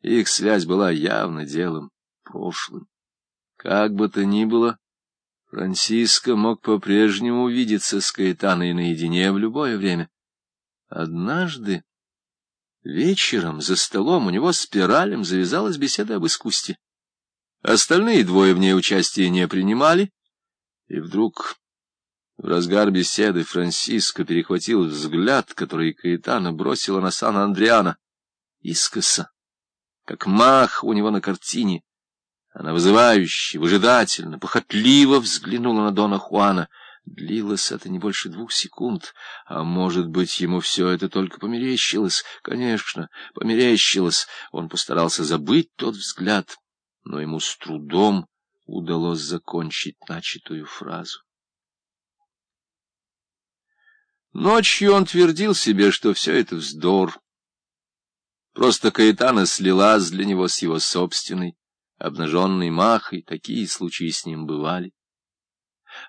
Их связь была явно делом прошлым. Как бы то ни было, Франциско мог по-прежнему видеться с Каэтаной наедине в любое время. Однажды вечером за столом у него спиралем завязалась беседа об искусстве. Остальные двое в ней участия не принимали, и вдруг в разгар беседы Франциско перехватил взгляд, который Каэтана бросила на Сан-Андриана, искоса, как мах у него на картине. Она вызывающе, выжидательно, похотливо взглянула на Дона Хуана. Длилось это не больше двух секунд, а может быть, ему все это только померещилось. Конечно, померещилось. Он постарался забыть тот взгляд, но ему с трудом удалось закончить начатую фразу. Ночью он твердил себе, что все это вздор. Просто Каэтана слилась для него с его собственной, обнаженной махой, такие случаи с ним бывали.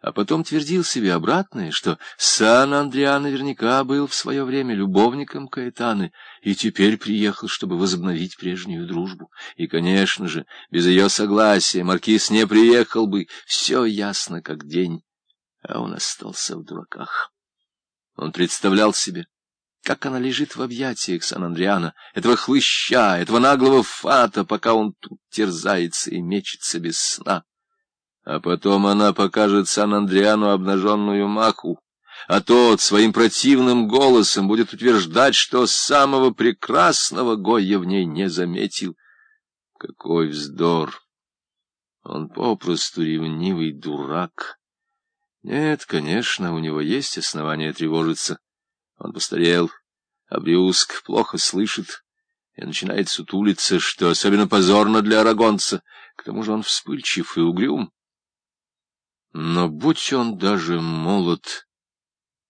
А потом твердил себе обратное, что Сан-Андриан наверняка был в свое время любовником Каэтаны и теперь приехал, чтобы возобновить прежнюю дружбу. И, конечно же, без ее согласия маркиз не приехал бы, все ясно как день, а он остался в дураках. Он представлял себе, как она лежит в объятиях Сан-Андриана, этого хлыща, этого наглого фата, пока он тут терзается и мечется без сна. А потом она покажет Сан-Андриану обнаженную маху, а тот своим противным голосом будет утверждать, что самого прекрасного Гойя в ней не заметил. Какой вздор! Он попросту ревнивый дурак. Нет, конечно, у него есть основания тревожиться. Он постарел, обрюзг, плохо слышит и начинает сутулиться, что особенно позорно для арагонца. К тому же он вспыльчив и угрюм. Но будь он даже молод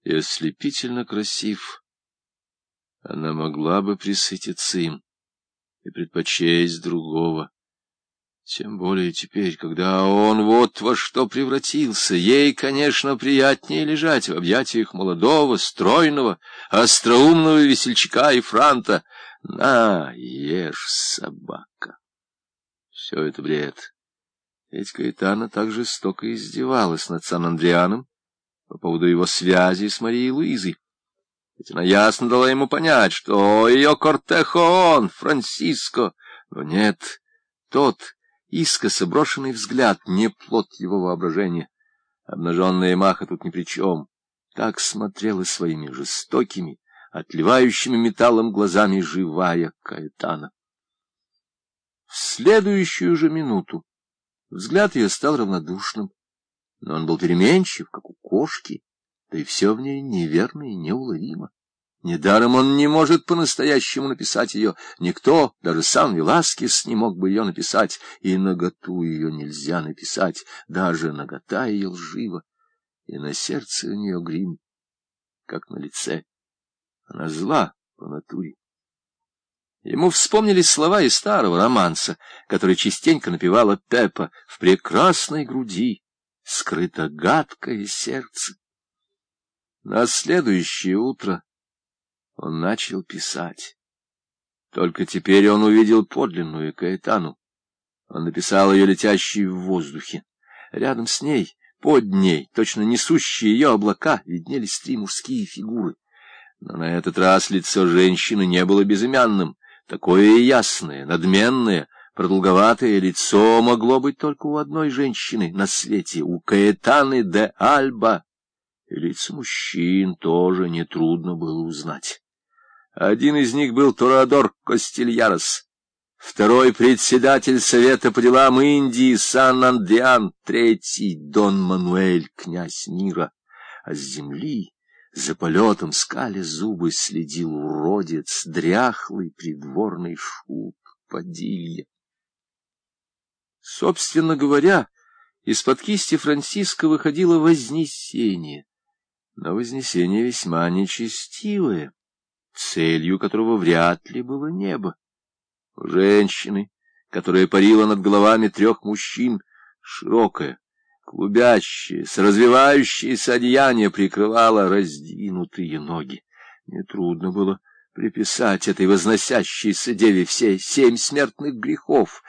и ослепительно красив, она могла бы присытиться им и предпочесть другого. Тем более теперь, когда он вот во что превратился, ей, конечно, приятнее лежать в объятиях молодого, стройного, остроумного весельчака и франта. На, ешь, собака! Все это бред. Ведь Каэтана так жестоко издевалась над Сан-Андрианом по поводу его связи с Марией Луизой. Ведь она ясно дала ему понять, что ее Кортехо он, Франциско. Но нет, тот искоса брошенный взгляд, не плод его воображения. Обнаженная маха тут ни при чем. Так смотрела своими жестокими, отливающими металлом глазами живая Каэтана. В следующую же минуту взгляд ее стал равнодушным, но он был переменчив, как у кошки, да и все в ней неверно и неуловимо. Недаром он не может по-настоящему написать ее. Никто, даже сам Веласкес, не мог бы ее написать. И наготу ее нельзя написать, даже нагота ее лжива. И на сердце у нее грим, как на лице. Она зла по натуре. Ему вспомнились слова из старого романса, который частенько напевала Пеппа «В прекрасной груди скрыто гадкое сердце». На следующее утро он начал писать. Только теперь он увидел подлинную Каэтану. Он написал ее летящей в воздухе. Рядом с ней, под ней, точно несущие ее облака, виднелись три мужские фигуры. Но на этот раз лицо женщины не было безымянным. Такое ясное, надменное, продолговатое лицо могло быть только у одной женщины на свете, у Каэтаны де Альба. И лица мужчин тоже нетрудно было узнать. Один из них был Турадор Костельярос, второй — председатель Совета по делам Индии Сан-Андриан, третий — Дон Мануэль, князь мира. А с земли, за полетом, скали зубы, следил уродец, дряхлый придворный шут Падилья. Собственно говоря, из-под кисти Франциска выходило вознесение, но вознесение весьма нечестивое целью которого вряд ли было небо. Женщины, которая парила над головами трех мужчин, широкое, клубящееся, развивающееся одеяние прикрывало раздвинутые ноги. Нетрудно было приписать этой возносящейся деве все семь смертных грехов,